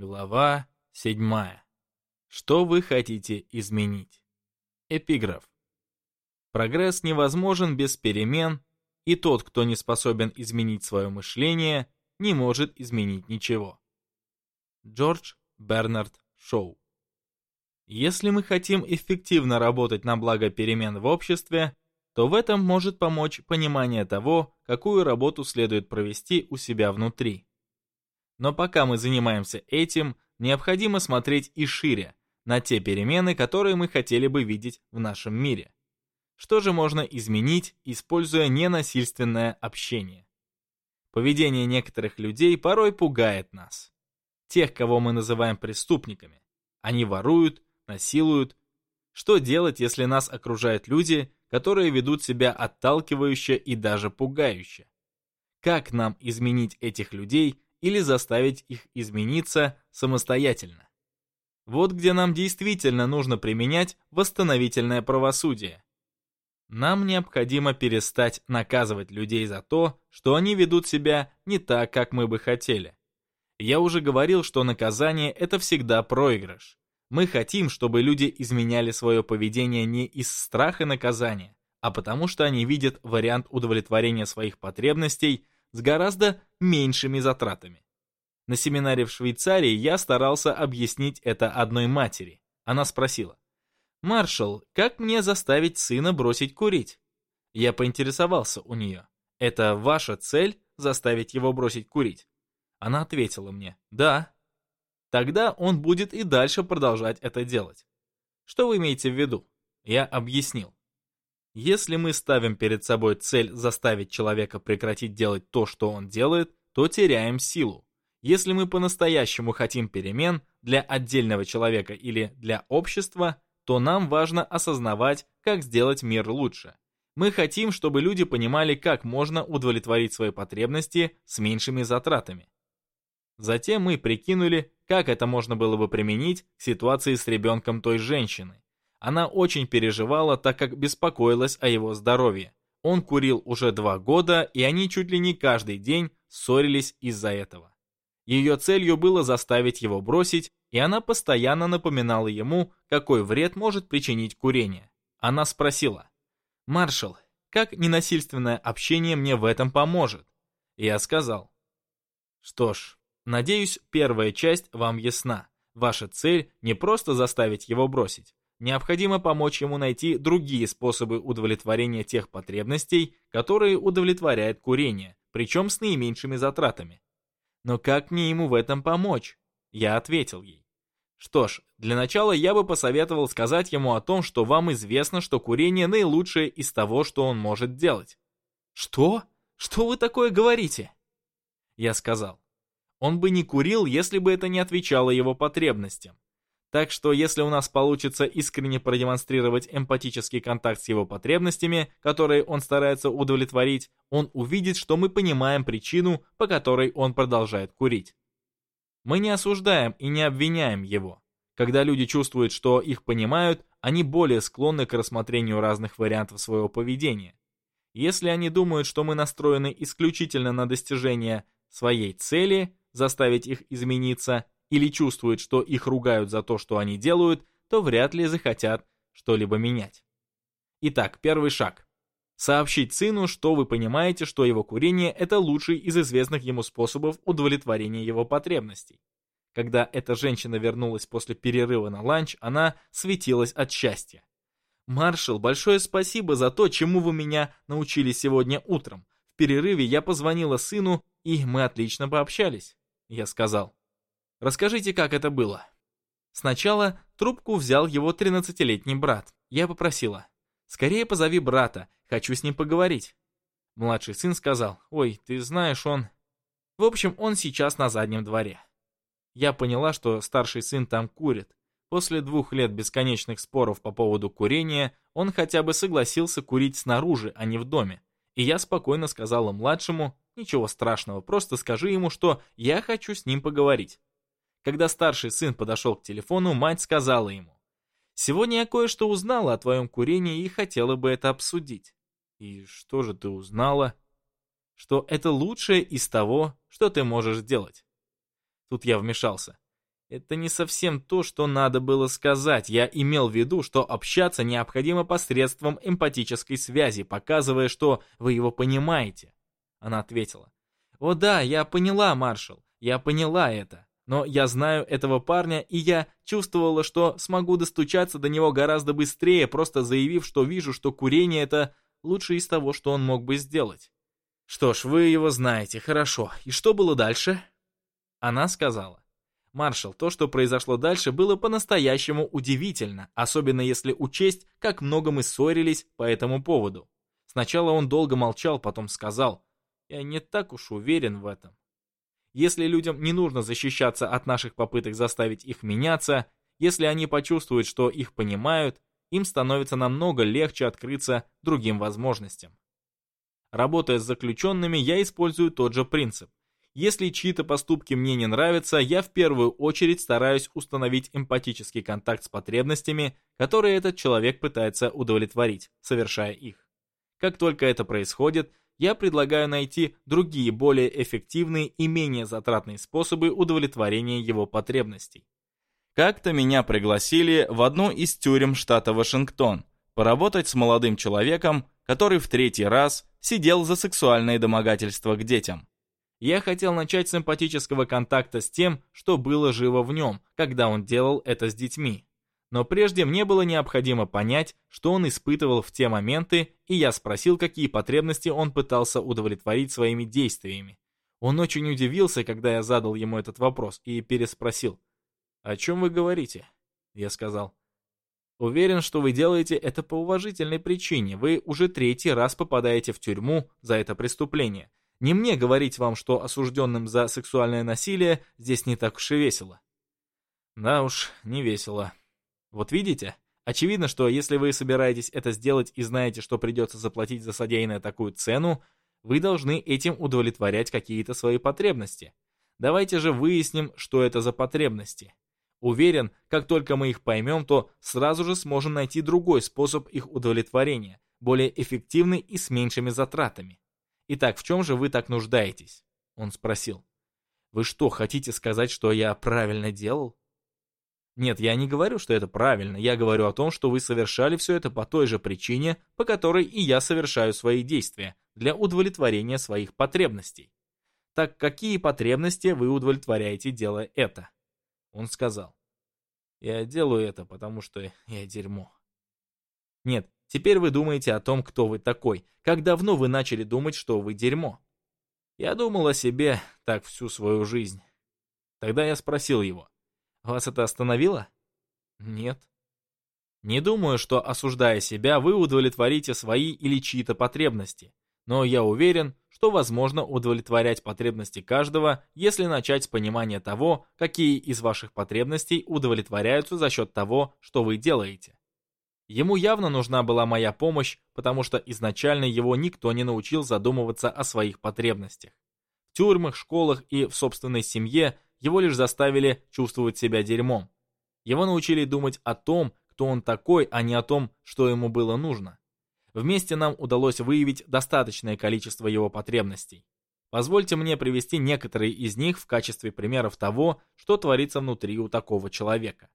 Глава 7. Что вы хотите изменить? Эпиграф. Прогресс невозможен без перемен, и тот, кто не способен изменить свое мышление, не может изменить ничего. Джордж Бернард Шоу. Если мы хотим эффективно работать на благо перемен в обществе, то в этом может помочь понимание того, какую работу следует провести у себя внутри. Но пока мы занимаемся этим, необходимо смотреть и шире, на те перемены, которые мы хотели бы видеть в нашем мире. Что же можно изменить, используя ненасильственное общение? Поведение некоторых людей порой пугает нас. Тех, кого мы называем преступниками. Они воруют, насилуют. Что делать, если нас окружают люди, которые ведут себя отталкивающе и даже пугающе? Как нам изменить этих людей, или заставить их измениться самостоятельно. Вот где нам действительно нужно применять восстановительное правосудие. Нам необходимо перестать наказывать людей за то, что они ведут себя не так, как мы бы хотели. Я уже говорил, что наказание – это всегда проигрыш. Мы хотим, чтобы люди изменяли свое поведение не из страха наказания, а потому что они видят вариант удовлетворения своих потребностей – с гораздо меньшими затратами. На семинаре в Швейцарии я старался объяснить это одной матери. Она спросила, «Маршал, как мне заставить сына бросить курить?» Я поинтересовался у нее, «Это ваша цель – заставить его бросить курить?» Она ответила мне, «Да». Тогда он будет и дальше продолжать это делать. Что вы имеете в виду? Я объяснил. Если мы ставим перед собой цель заставить человека прекратить делать то, что он делает, то теряем силу. Если мы по-настоящему хотим перемен для отдельного человека или для общества, то нам важно осознавать, как сделать мир лучше. Мы хотим, чтобы люди понимали, как можно удовлетворить свои потребности с меньшими затратами. Затем мы прикинули, как это можно было бы применить к ситуации с ребенком той женщины. Она очень переживала, так как беспокоилась о его здоровье. Он курил уже два года, и они чуть ли не каждый день ссорились из-за этого. Ее целью было заставить его бросить, и она постоянно напоминала ему, какой вред может причинить курение. Она спросила, «Маршал, как ненасильственное общение мне в этом поможет?» Я сказал, «Что ж, надеюсь, первая часть вам ясна. Ваша цель не просто заставить его бросить, необходимо помочь ему найти другие способы удовлетворения тех потребностей, которые удовлетворяет курение, причем с наименьшими затратами. Но как мне ему в этом помочь? Я ответил ей. Что ж, для начала я бы посоветовал сказать ему о том, что вам известно, что курение наилучшее из того, что он может делать. Что? Что вы такое говорите? Я сказал. Он бы не курил, если бы это не отвечало его потребностям. Так что если у нас получится искренне продемонстрировать эмпатический контакт с его потребностями, которые он старается удовлетворить, он увидит, что мы понимаем причину, по которой он продолжает курить. Мы не осуждаем и не обвиняем его. Когда люди чувствуют, что их понимают, они более склонны к рассмотрению разных вариантов своего поведения. Если они думают, что мы настроены исключительно на достижение своей цели, заставить их измениться – или чувствуют, что их ругают за то, что они делают, то вряд ли захотят что-либо менять. Итак, первый шаг. Сообщить сыну, что вы понимаете, что его курение – это лучший из известных ему способов удовлетворения его потребностей. Когда эта женщина вернулась после перерыва на ланч, она светилась от счастья. «Маршал, большое спасибо за то, чему вы меня научили сегодня утром. В перерыве я позвонила сыну, и мы отлично пообщались», – я сказал. Расскажите, как это было?» Сначала трубку взял его 13-летний брат. Я попросила. «Скорее позови брата, хочу с ним поговорить». Младший сын сказал, «Ой, ты знаешь, он...» В общем, он сейчас на заднем дворе. Я поняла, что старший сын там курит. После двух лет бесконечных споров по поводу курения, он хотя бы согласился курить снаружи, а не в доме. И я спокойно сказала младшему, ничего страшного, просто скажи ему, что я хочу с ним поговорить. Когда старший сын подошел к телефону, мать сказала ему, «Сегодня я кое-что узнала о твоем курении и хотела бы это обсудить». «И что же ты узнала?» «Что это лучшее из того, что ты можешь сделать». Тут я вмешался. Это не совсем то, что надо было сказать. Я имел в виду, что общаться необходимо посредством эмпатической связи, показывая, что вы его понимаете. Она ответила. «О да, я поняла, маршал, я поняла это но я знаю этого парня, и я чувствовала, что смогу достучаться до него гораздо быстрее, просто заявив, что вижу, что курение — это лучше из того, что он мог бы сделать. «Что ж, вы его знаете, хорошо. И что было дальше?» Она сказала. «Маршал, то, что произошло дальше, было по-настоящему удивительно, особенно если учесть, как много мы ссорились по этому поводу. Сначала он долго молчал, потом сказал, «Я не так уж уверен в этом. Если людям не нужно защищаться от наших попыток заставить их меняться, если они почувствуют, что их понимают, им становится намного легче открыться другим возможностям. Работая с заключенными, я использую тот же принцип. Если чьи-то поступки мне не нравятся, я в первую очередь стараюсь установить эмпатический контакт с потребностями, которые этот человек пытается удовлетворить, совершая их. Как только это происходит, я предлагаю найти другие более эффективные и менее затратные способы удовлетворения его потребностей. Как-то меня пригласили в одну из тюрем штата Вашингтон поработать с молодым человеком, который в третий раз сидел за сексуальное домогательство к детям. Я хотел начать симпатического контакта с тем, что было живо в нем, когда он делал это с детьми. Но прежде мне было необходимо понять, что он испытывал в те моменты, и я спросил, какие потребности он пытался удовлетворить своими действиями. Он очень удивился, когда я задал ему этот вопрос, и переспросил. «О чем вы говорите?» Я сказал. «Уверен, что вы делаете это по уважительной причине. Вы уже третий раз попадаете в тюрьму за это преступление. Не мне говорить вам, что осужденным за сексуальное насилие здесь не так уж и весело». «Да уж, не весело», вот видите? Очевидно, что если вы собираетесь это сделать и знаете, что придется заплатить за содеянное такую цену, вы должны этим удовлетворять какие-то свои потребности. Давайте же выясним, что это за потребности. Уверен, как только мы их поймем, то сразу же сможем найти другой способ их удовлетворения, более эффективный и с меньшими затратами. Итак, в чем же вы так нуждаетесь? Он спросил. Вы что, хотите сказать, что я правильно делал? Нет, я не говорю, что это правильно, я говорю о том, что вы совершали все это по той же причине, по которой и я совершаю свои действия, для удовлетворения своих потребностей. Так какие потребности вы удовлетворяете, делая это? Он сказал. Я делаю это, потому что я дерьмо. Нет, теперь вы думаете о том, кто вы такой. Как давно вы начали думать, что вы дерьмо? Я думал о себе так всю свою жизнь. Тогда я спросил его, вас это остановило? Нет. Не думаю, что, осуждая себя, вы удовлетворите свои или чьи-то потребности, но я уверен, что возможно удовлетворять потребности каждого, если начать с понимания того, какие из ваших потребностей удовлетворяются за счет того, что вы делаете. Ему явно нужна была моя помощь, потому что изначально его никто не научил задумываться о своих потребностях. В тюрьмах, школах и в собственной семье его лишь заставили чувствовать себя дерьмом. Его научили думать о том, кто он такой, а не о том, что ему было нужно. Вместе нам удалось выявить достаточное количество его потребностей. Позвольте мне привести некоторые из них в качестве примеров того, что творится внутри у такого человека.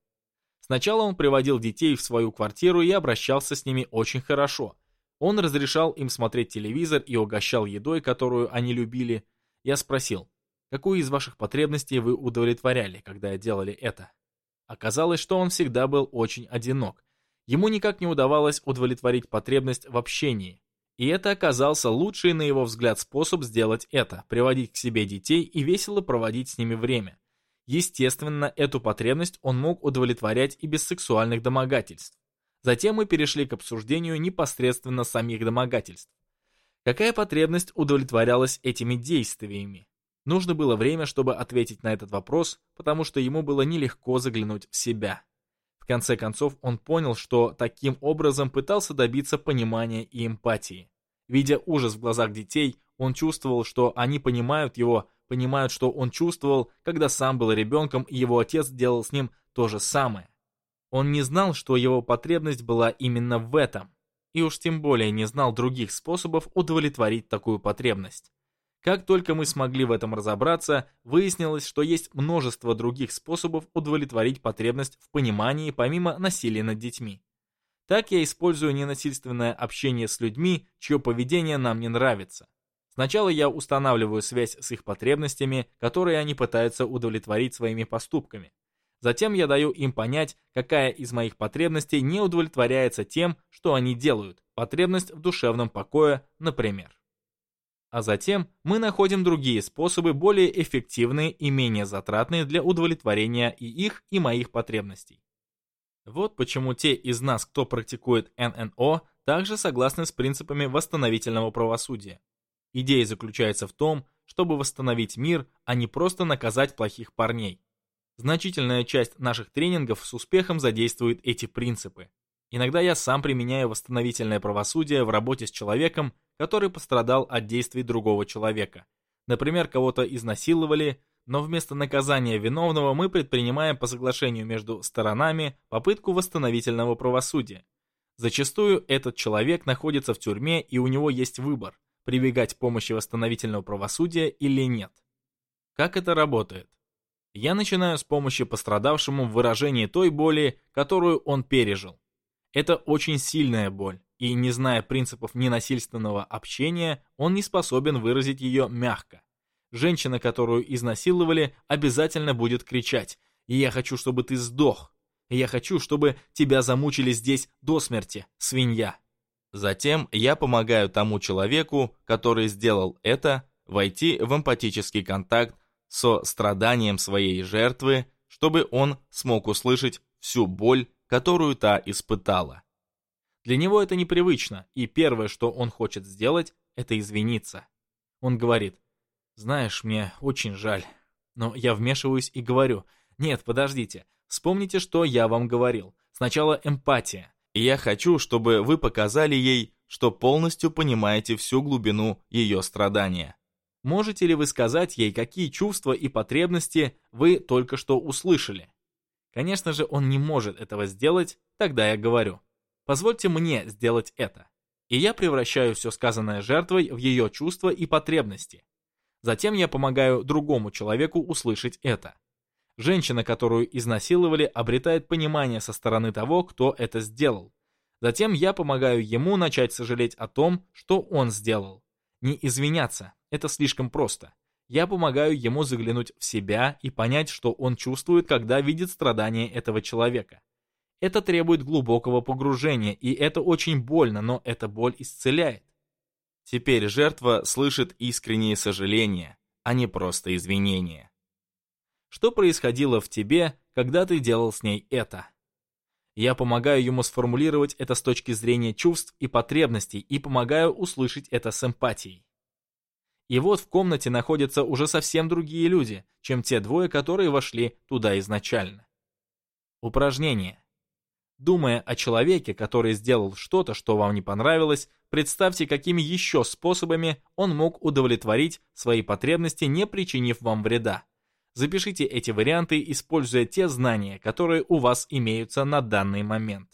Сначала он приводил детей в свою квартиру и обращался с ними очень хорошо. Он разрешал им смотреть телевизор и угощал едой, которую они любили. Я спросил, какую из ваших потребностей вы удовлетворяли, когда делали это. Оказалось, что он всегда был очень одинок. Ему никак не удавалось удовлетворить потребность в общении. И это оказался лучший, на его взгляд, способ сделать это – приводить к себе детей и весело проводить с ними время. Естественно, эту потребность он мог удовлетворять и без сексуальных домогательств. Затем мы перешли к обсуждению непосредственно самих домогательств. Какая потребность удовлетворялась этими действиями? Нужно было время, чтобы ответить на этот вопрос, потому что ему было нелегко заглянуть в себя. В конце концов, он понял, что таким образом пытался добиться понимания и эмпатии. Видя ужас в глазах детей, он чувствовал, что они понимают его, понимают, что он чувствовал, когда сам был ребенком, и его отец делал с ним то же самое. Он не знал, что его потребность была именно в этом, и уж тем более не знал других способов удовлетворить такую потребность. Как только мы смогли в этом разобраться, выяснилось, что есть множество других способов удовлетворить потребность в понимании помимо насилия над детьми. Так я использую ненасильственное общение с людьми, чье поведение нам не нравится. Сначала я устанавливаю связь с их потребностями, которые они пытаются удовлетворить своими поступками. Затем я даю им понять, какая из моих потребностей не удовлетворяется тем, что они делают, потребность в душевном покое, например. А затем мы находим другие способы, более эффективные и менее затратные для удовлетворения и их, и моих потребностей. Вот почему те из нас, кто практикует ННО, также согласны с принципами восстановительного правосудия. Идея заключается в том, чтобы восстановить мир, а не просто наказать плохих парней. Значительная часть наших тренингов с успехом задействует эти принципы. Иногда я сам применяю восстановительное правосудие в работе с человеком, который пострадал от действий другого человека. Например, кого-то изнасиловали, но вместо наказания виновного мы предпринимаем по соглашению между сторонами попытку восстановительного правосудия. Зачастую этот человек находится в тюрьме и у него есть выбор, прибегать к помощи восстановительного правосудия или нет. Как это работает? Я начинаю с помощи пострадавшему в выражении той боли, которую он пережил. Это очень сильная боль, и не зная принципов ненасильственного общения, он не способен выразить ее мягко. Женщина, которую изнасиловали, обязательно будет кричать «Я хочу, чтобы ты сдох! Я хочу, чтобы тебя замучили здесь до смерти, свинья!» Затем я помогаю тому человеку, который сделал это, войти в эмпатический контакт со страданием своей жертвы, чтобы он смог услышать всю боль которую та испытала. Для него это непривычно, и первое, что он хочет сделать, это извиниться. Он говорит, «Знаешь, мне очень жаль». Но я вмешиваюсь и говорю, «Нет, подождите, вспомните, что я вам говорил. Сначала эмпатия. И я хочу, чтобы вы показали ей, что полностью понимаете всю глубину ее страдания. Можете ли вы сказать ей, какие чувства и потребности вы только что услышали? Конечно же, он не может этого сделать, тогда я говорю. Позвольте мне сделать это. И я превращаю все сказанное жертвой в ее чувства и потребности. Затем я помогаю другому человеку услышать это. Женщина, которую изнасиловали, обретает понимание со стороны того, кто это сделал. Затем я помогаю ему начать сожалеть о том, что он сделал. Не извиняться, это слишком просто я помогаю ему заглянуть в себя и понять, что он чувствует, когда видит страдания этого человека. Это требует глубокого погружения, и это очень больно, но эта боль исцеляет. Теперь жертва слышит искренние сожаления, а не просто извинения. Что происходило в тебе, когда ты делал с ней это? Я помогаю ему сформулировать это с точки зрения чувств и потребностей и помогаю услышать это с эмпатией. И вот в комнате находятся уже совсем другие люди, чем те двое, которые вошли туда изначально. Упражнение. Думая о человеке, который сделал что-то, что вам не понравилось, представьте, какими еще способами он мог удовлетворить свои потребности, не причинив вам вреда. Запишите эти варианты, используя те знания, которые у вас имеются на данный момент.